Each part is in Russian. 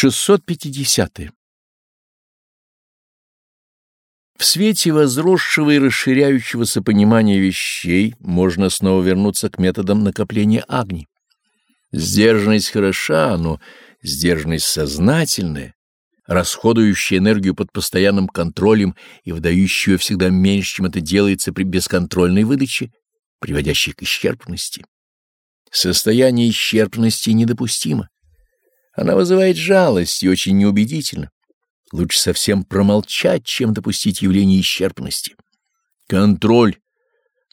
650. -е. В свете возросшего и расширяющегося понимания вещей можно снова вернуться к методам накопления огней. Сдержанность хороша, но сдержанность сознательная, расходующая энергию под постоянным контролем и выдающая всегда меньше, чем это делается при бесконтрольной выдаче, приводящей к исчерпанности. Состояние исчерпанности недопустимо. Она вызывает жалость и очень неубедительно. Лучше совсем промолчать, чем допустить явление исчерпанности. Контроль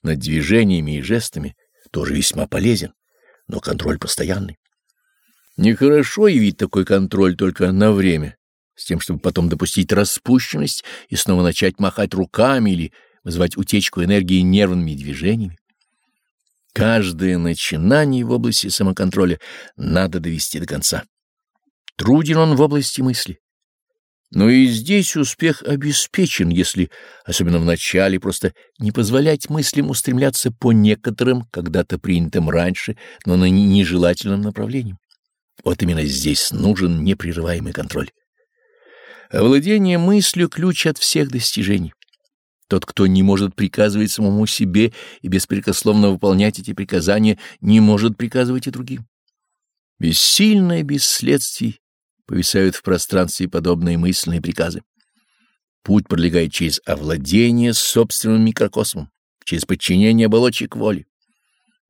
над движениями и жестами тоже весьма полезен, но контроль постоянный. Нехорошо явить такой контроль только на время, с тем, чтобы потом допустить распущенность и снова начать махать руками или вызывать утечку энергии нервными движениями. Каждое начинание в области самоконтроля надо довести до конца. Труден он в области мысли. Но и здесь успех обеспечен, если, особенно в начале, просто не позволять мыслям устремляться по некоторым, когда-то принятым раньше, но на нежелательном направлении. Вот именно здесь нужен непрерываемый контроль. Овладение мыслью — ключ от всех достижений. Тот, кто не может приказывать самому себе и беспрекословно выполнять эти приказания, не может приказывать и другим. Бессильное без следствий повисают в пространстве подобные мысленные приказы. Путь пролегает через овладение собственным микрокосмом, через подчинение оболочек воли.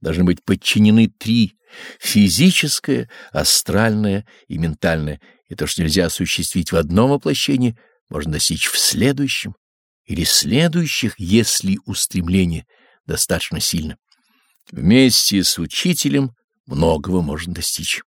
Должны быть подчинены три — физическое, астральное и ментальное, и то, что нельзя осуществить в одном воплощении, можно достичь в следующем или следующих, если устремление достаточно сильно. Вместе с учителем многого можно достичь.